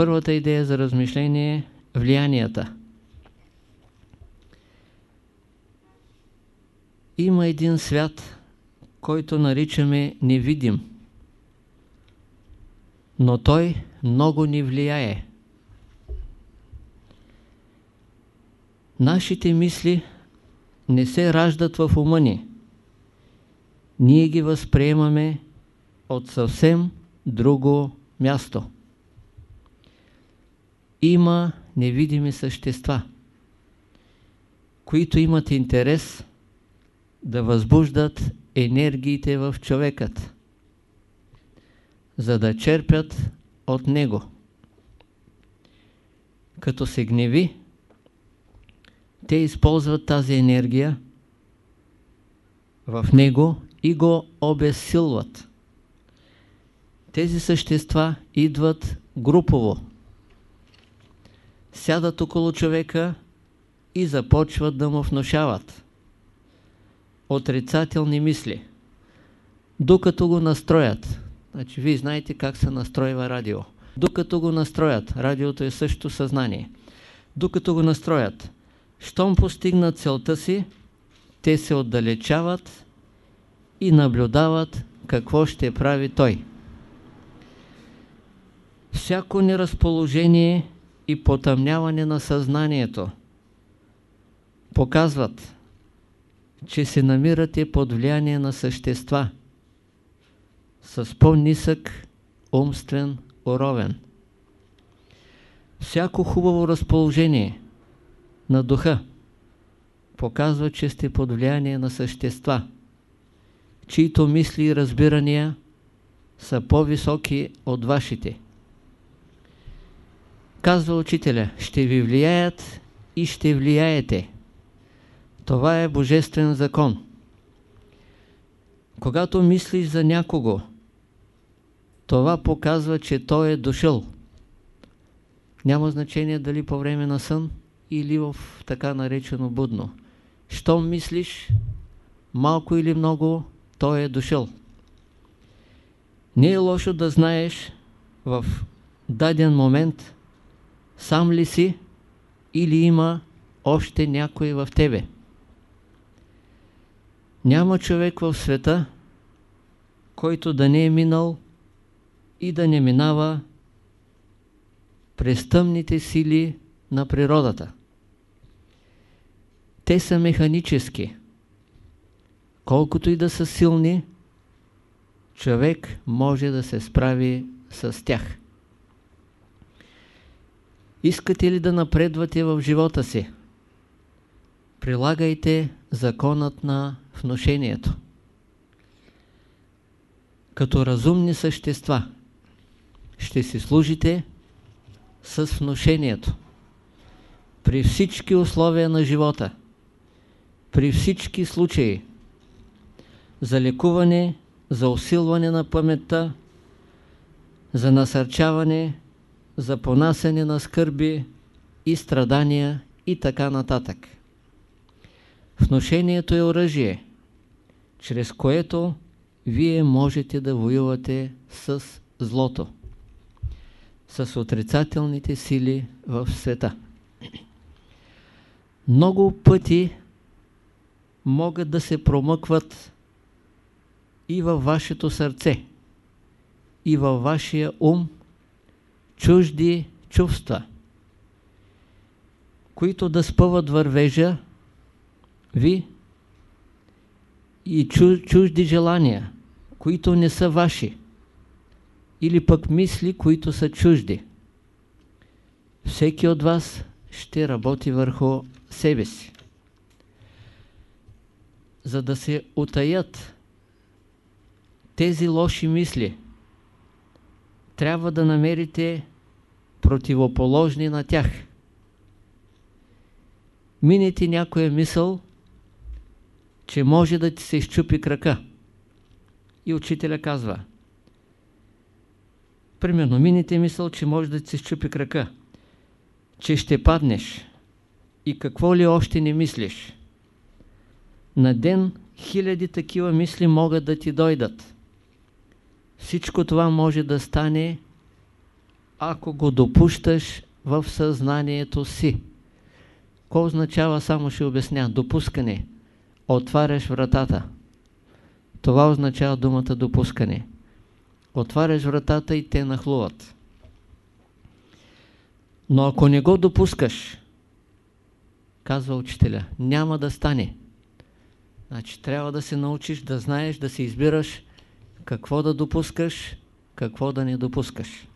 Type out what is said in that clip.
първата идея за размишление – влиянията. Има един свят, който наричаме невидим, но той много ни влияе. Нашите мисли не се раждат в ума ни. Ние ги възприемаме от съвсем друго място. Има невидими същества, които имат интерес да възбуждат енергиите в човекът, за да черпят от него. Като се гневи, те използват тази енергия в него и го обезсилват. Тези същества идват групово. Сядат около човека и започват да му внушават отрицателни мисли, докато го настроят. Значи, вие знаете как се настройва радио. Докато го настроят, радиото е също съзнание. Докато го настроят, щом постигнат целта си, те се отдалечават и наблюдават какво ще прави той. Всяко неразположение и потъмняване на съзнанието показват, че се намирате под влияние на същества с по-нисък умствен уровен. Всяко хубаво разположение на духа показва, че сте под влияние на същества, чието мисли и разбирания са по-високи от вашите. Казва учителя, ще ви влияят и ще влияете. Това е божествен закон. Когато мислиш за някого, това показва, че той е дошъл. Няма значение дали по време на сън или в така наречено будно. Щом мислиш, малко или много, той е дошъл. Не е лошо да знаеш в даден момент сам ли си или има още някой в тебе. Няма човек в света, който да не е минал и да не минава през тъмните сили на природата. Те са механически. Колкото и да са силни, човек може да се справи с тях. Искате ли да напредвате в живота си? Прилагайте законът на вношението. Като разумни същества ще си служите с вношението. При всички условия на живота, при всички случаи, за лекуване, за усилване на паметта, за насърчаване, за понасене на скърби и страдания и така нататък. Вношението е оръжие, чрез което вие можете да воювате с злото, с отрицателните сили в света. Много пъти могат да се промъкват и във вашето сърце, и във вашия ум чужди чувства, които да спъват вървежа ви и чужди желания, които не са ваши, или пък мисли, които са чужди. Всеки от вас ще работи върху себе си. За да се утаят тези лоши мисли, трябва да намерите противоположни на тях. Минете някоя мисъл, че може да ти се изчупи крака. И учителя казва, примерно, минете мисъл, че може да ти се изчупи крака, че ще паднеш и какво ли още не мислиш. На ден хиляди такива мисли могат да ти дойдат. Всичко това може да стане ако го допущаш в съзнанието си. Какво означава, само ще обясня, допускане? Отваряш вратата. Това означава думата допускане. Отваряш вратата и те нахлуват. Но ако не го допускаш, казва учителя, няма да стане. Значи трябва да се научиш, да знаеш, да се избираш какво да допускаш, какво да не допускаш.